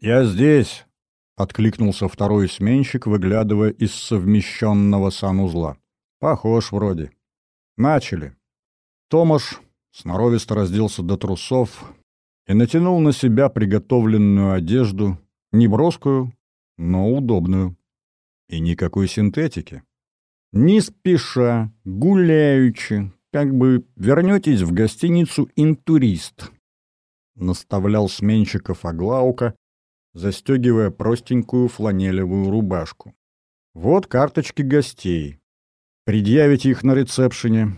«Я здесь!» — откликнулся второй сменщик, выглядывая из совмещенного санузла. «Похож вроде. Начали». Томаш сноровисто разделся до трусов и натянул на себя приготовленную одежду, неброскую, но удобную. И никакой синтетики. Не спеша, гуляючи, как бы вернетесь в гостиницу «Интурист», наставлял сменщиков Аглаука, застегивая простенькую фланелевую рубашку. Вот карточки гостей. Предъявите их на ресепшене,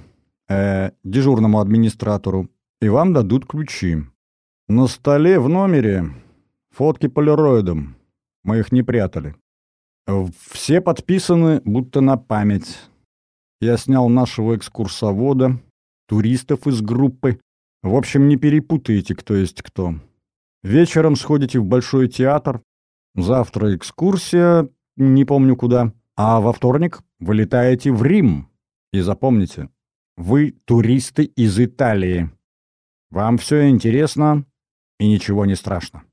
э, дежурному администратору, и вам дадут ключи. На столе в номере фотки полироидом. Мы их не прятали. Все подписаны, будто на память. Я снял нашего экскурсовода, туристов из группы, в общем, не перепутайте, кто есть кто. Вечером сходите в Большой театр, завтра экскурсия, не помню куда, а во вторник вылетаете в Рим. И запомните, вы туристы из Италии. Вам все интересно и ничего не страшно.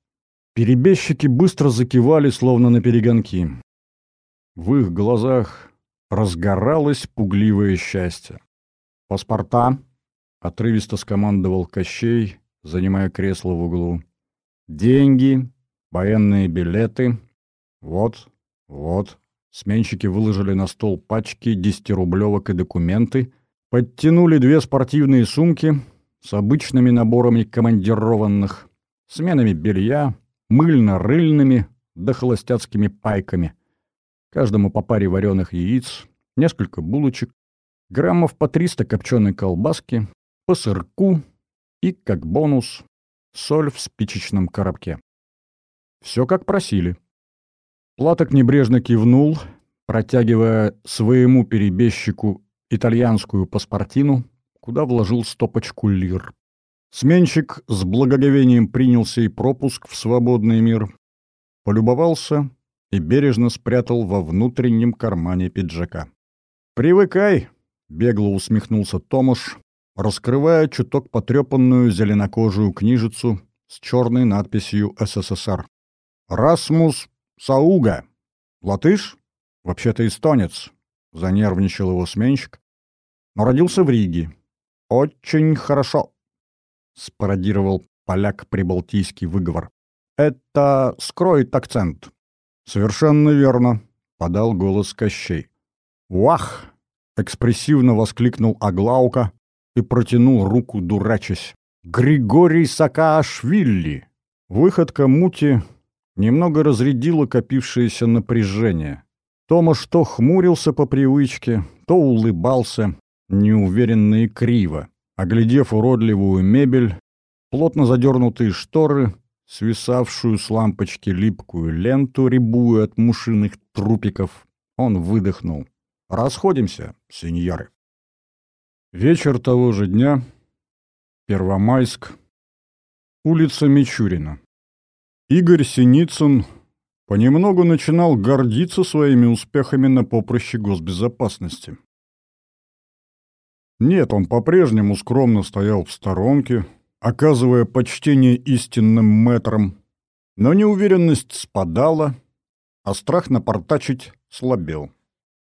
Перебежчики быстро закивали, словно на перегонки. В их глазах разгоралось пугливое счастье. Паспорта, — отрывисто скомандовал Кощей, занимая кресло в углу. «Деньги, военные билеты. Вот, вот». Сменщики выложили на стол пачки десятирублевок и документы, подтянули две спортивные сумки, с обычными наборами командированных, сменами белья, мыльно-рыльными да холостяцкими пайками. Каждому по паре вареных яиц, несколько булочек, граммов по 300 копченой колбаски, по сырку и, как бонус, соль в спичечном коробке. Все как просили. Платок небрежно кивнул, протягивая своему перебежчику итальянскую паспортину, куда вложил стопочку лир. Сменщик с благоговением принялся и пропуск в свободный мир, полюбовался и бережно спрятал во внутреннем кармане пиджака. «Привыкай!» — бегло усмехнулся Томаш, раскрывая чуток потрепанную зеленокожую книжицу с черной надписью «СССР». «Расмус Сауга. Латыш? Вообще-то эстонец», — занервничал его сменщик. «Но родился в Риге. Очень хорошо», — спародировал поляк-прибалтийский выговор. «Это скроет акцент». «Совершенно верно», — подал голос Кощей. «Вах!» — экспрессивно воскликнул Аглаука и протянул руку, дурачась. «Григорий Саакашвили!» Выходка мути немного разрядила копившееся напряжение. Томаш то хмурился по привычке, то улыбался, неуверенно и криво. Оглядев уродливую мебель, плотно задернутые шторы, свисавшую с лампочки липкую ленту, рябую от мушиных трупиков, он выдохнул. «Расходимся, сеньоры». Вечер того же дня, Первомайск, улица Мичурина. Игорь Синицын понемногу начинал гордиться своими успехами на поприще госбезопасности. Нет, он по-прежнему скромно стоял в сторонке, оказывая почтение истинным мэтрам, но неуверенность спадала, а страх напортачить слабел.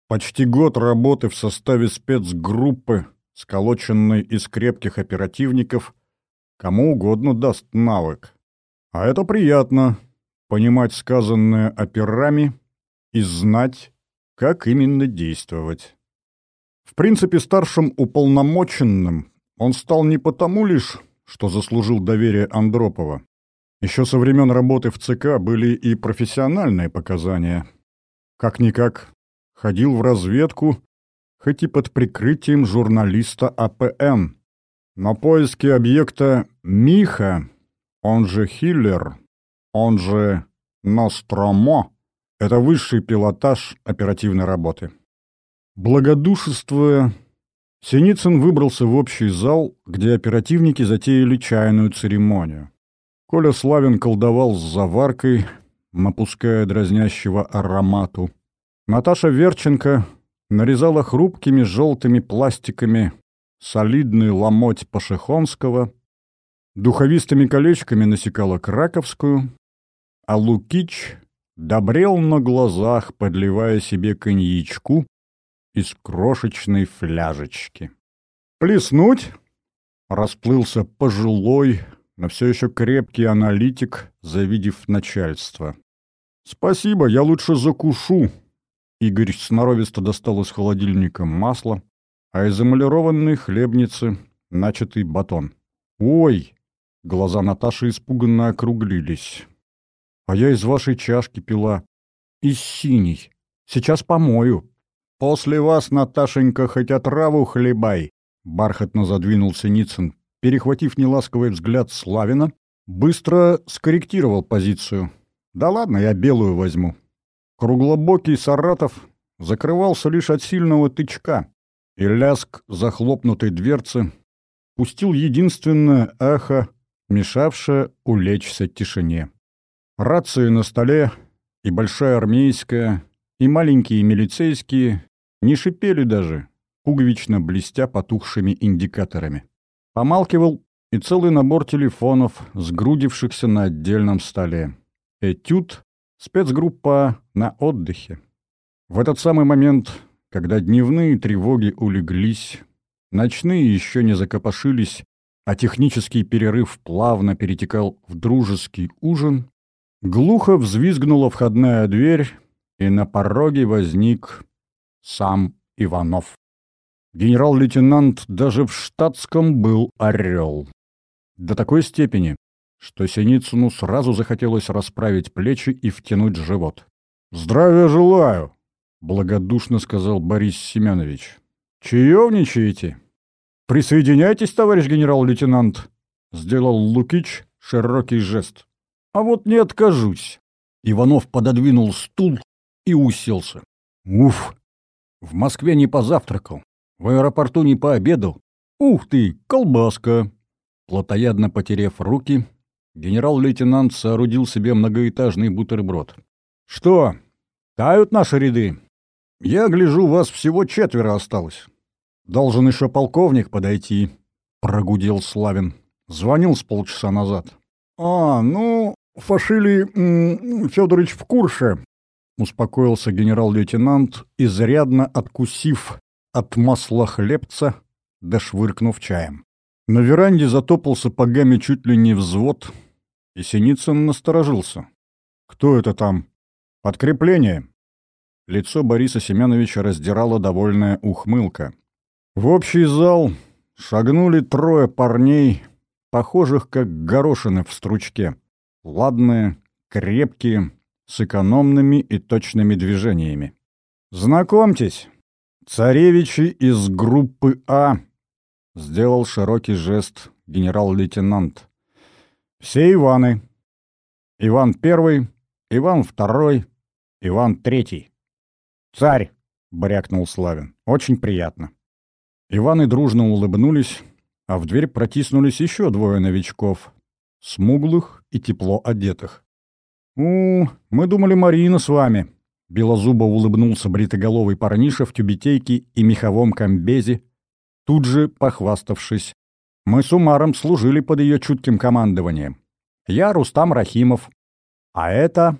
Почти год работы в составе спецгруппы, сколоченной из крепких оперативников, кому угодно даст навык. А это приятно — понимать сказанное операми и знать, как именно действовать. В принципе, старшим уполномоченным он стал не потому лишь, что заслужил доверие Андропова. Еще со времен работы в ЦК были и профессиональные показания. Как-никак, ходил в разведку, хоть и под прикрытием журналиста АПН. На поиски объекта Миха он же Хиллер, он же Ностромо, это высший пилотаж оперативной работы. Благодушествуя, Синицын выбрался в общий зал, где оперативники затеяли чайную церемонию. Коля Славин колдовал с заваркой, напуская дразнящего аромату. Наташа Верченко нарезала хрупкими желтыми пластиками солидный ломоть Пашихонского, духовистыми колечками насекала Краковскую, а Лукич добрел на глазах, подливая себе коньячку из крошечной фляжечки. «Плеснуть?» — расплылся пожилой, но все еще крепкий аналитик, завидев начальство. «Спасибо, я лучше закушу». Игорь сноровисто достал из холодильника масло, а из эмалированной хлебницы — начатый батон. «Ой!» Глаза Наташи испуганно округлились. «А я из вашей чашки пила. Из синей. Сейчас помою». «После вас, Наташенька, хоть отраву хлебай!» Бархатно задвинул Синицын, перехватив неласковый взгляд Славина, быстро скорректировал позицию. «Да ладно, я белую возьму». Круглобокий Саратов закрывался лишь от сильного тычка, и ляск захлопнутой дверцы пустил единственное эхо мешавшая улечься тишине. Рации на столе, и большая армейская, и маленькие милицейские не шипели даже, пуговично блестя потухшими индикаторами. Помалкивал и целый набор телефонов, сгрудившихся на отдельном столе. Этюд — спецгруппа на отдыхе. В этот самый момент, когда дневные тревоги улеглись, ночные еще не закопошились а технический перерыв плавно перетекал в дружеский ужин, глухо взвизгнула входная дверь, и на пороге возник сам Иванов. Генерал-лейтенант даже в штатском был орел. До такой степени, что Синицыну сразу захотелось расправить плечи и втянуть живот. «Здравия желаю!» — благодушно сказал Борис Семенович. «Чаевничаете?» «Присоединяйтесь, товарищ генерал-лейтенант!» — сделал Лукич широкий жест. «А вот не откажусь!» Иванов пододвинул стул и уселся. «Уф! В Москве не позавтракал, в аэропорту не пообедал. Ух ты, колбаска!» Плотоядно потерев руки, генерал-лейтенант соорудил себе многоэтажный бутерброд. «Что, тают наши ряды? Я гляжу, вас всего четверо осталось. Должен еще полковник подойти», — прогудел Славин. Звонил с полчаса назад. «А, ну, Фашили Федорович в курсе», — успокоился генерал-лейтенант, изрядно откусив от масла хлебца, да швыркнув чаем. На веранде затопал сапогами чуть ли не взвод, и Синицын насторожился. «Кто это там?» «Подкрепление!» Лицо Бориса Семеновича раздирала довольная ухмылка. В общий зал шагнули трое парней, похожих как горошины в стручке. Ладные, крепкие, с экономными и точными движениями. «Знакомьтесь, царевичи из группы А», Сделал широкий жест генерал-лейтенант. «Все Иваны. Иван Первый, Иван Второй, Иван Третий. Царь!» — брякнул Славин. «Очень приятно». Иваны дружно улыбнулись, а в дверь протиснулись еще двое новичков, смуглых и тепло одетых. «У, мы думали, Марина с вами», — белозубо улыбнулся бритоголовый парниша в тюбетейке и меховом комбезе тут же похваставшись. Мы с Умаром служили под ее чутким командованием. Я Рустам Рахимов. А это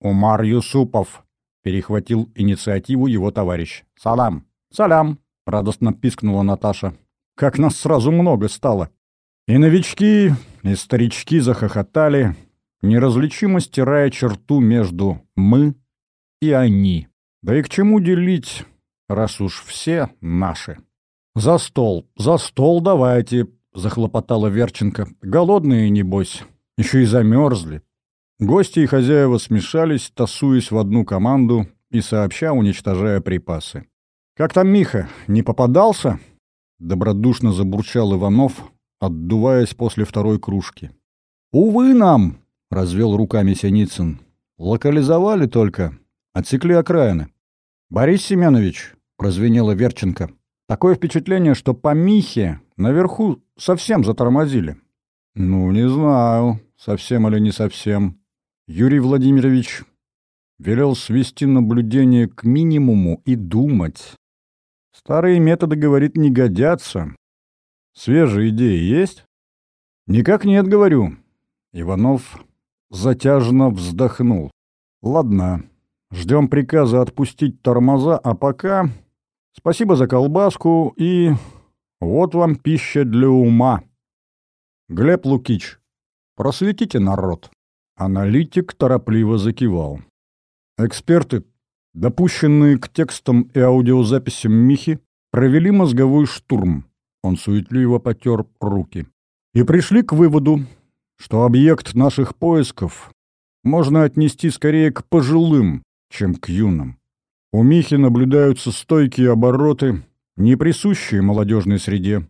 Умар Юсупов, перехватил инициативу его товарищ. Салам. Салям, радостно пискнула Наташа. Как нас сразу много стало. И новички, и старички захохотали, неразличимо стирая черту между «мы» и «они». Да и к чему делить, раз уж все наши? «За стол, за стол давайте!» — захлопотала Верченко. «Голодные, небось, еще и замерзли». Гости и хозяева смешались, тасуясь в одну команду и сообща уничтожая припасы. «Как там Миха, не попадался?» — добродушно забурчал Иванов, отдуваясь после второй кружки. «Увы нам!» — развел руками Синицын. «Локализовали только. Отсекли окраины». «Борис Семенович», — прозвенела Верченко, Такое впечатление, что по Михе наверху совсем затормозили. Ну, не знаю, совсем или не совсем. Юрий Владимирович велел свести наблюдение к минимуму и думать. Старые методы, говорит, не годятся. Свежие идеи есть? Никак нет, говорю. Иванов затяжно вздохнул. Ладно, ждем приказа отпустить тормоза, а пока Спасибо за колбаску и... Вот вам пища для ума. Глеб Лукич, просветите народ. Аналитик торопливо закивал. Эксперты, допущенные к текстам и аудиозаписям Михи, провели мозговой штурм. Он суетливо потер руки. И пришли к выводу, что объект наших поисков можно отнести скорее к пожилым, чем к юным. У Михи наблюдаются стойкие обороты, не присущие молодежной среде.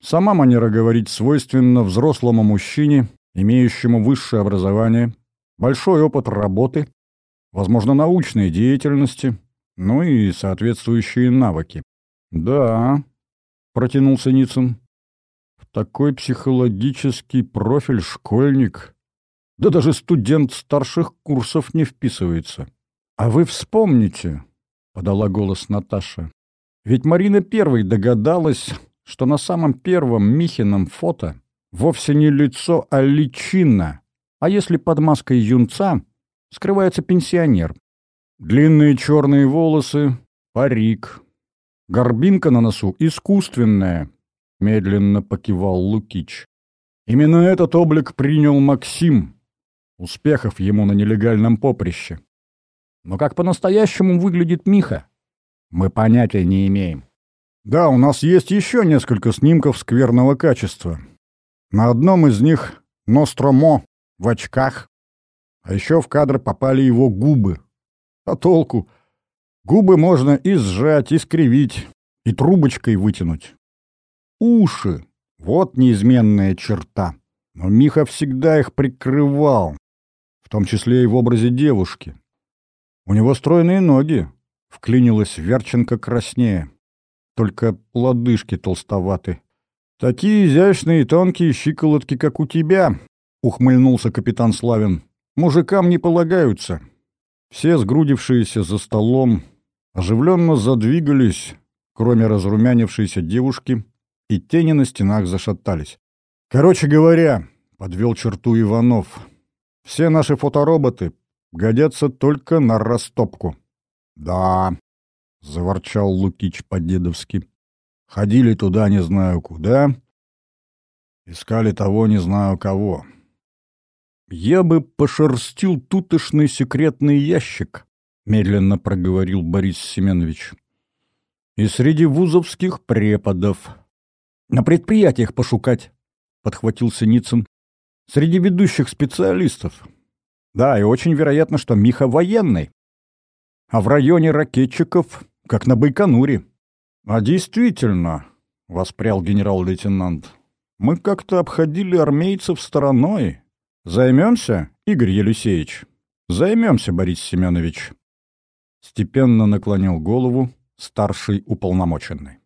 Сама манера говорить свойственна взрослому мужчине, имеющему высшее образование, большой опыт работы, возможно, научной деятельности, ну и соответствующие навыки. «Да», — протянул Синицын, — «в такой психологический профиль школьник, да даже студент старших курсов не вписывается. А вы вспомните, — подала голос Наташа. «Ведь Марина первой догадалась, что на самом первом Михином фото вовсе не лицо, а личина, а если под маской юнца скрывается пенсионер. Длинные черные волосы, парик, горбинка на носу искусственная», — медленно покивал Лукич. «Именно этот облик принял Максим. Успехов ему на нелегальном поприще. Но как по-настоящему выглядит Миха, мы понятия не имеем. Да, у нас есть еще несколько снимков скверного качества. На одном из них Ностромо в очках, а еще в кадр попали его губы. А толку? Губы можно и сжать, и скривить, и трубочкой вытянуть. Уши — вот неизменная черта. Но Миха всегда их прикрывал, в том числе и в образе девушки. У него стройные ноги, вклинилась Верченко краснее. Только лодыжки толстоваты. Такие изящные и тонкие щиколотки, как у тебя, ухмыльнулся капитан Славин. Мужикам не полагаются. Все сгрудившиеся за столом оживленно задвигались, кроме разрумянившейся девушки, и тени на стенах зашатались. Короче говоря, подвел черту Иванов, все наши фотороботы годятся только на растопку. Да, заворчал Лукич по-дедовски. Ходили туда не знаю куда, искали того не знаю кого. Я бы пошерстил тутошный секретный ящик, медленно проговорил Борис Семенович. И среди вузовских преподов. На предприятиях пошукать, подхватил Синицын. Среди ведущих специалистов. Да, и очень вероятно, что Миха военный. А в районе ракетчиков, как на Байконуре. А действительно, — воспрял генерал-лейтенант, — мы как-то обходили армейцев стороной. Займемся, Игорь Елисеевич? Займемся, Борис Семенович. Степенно наклонил голову старший уполномоченный.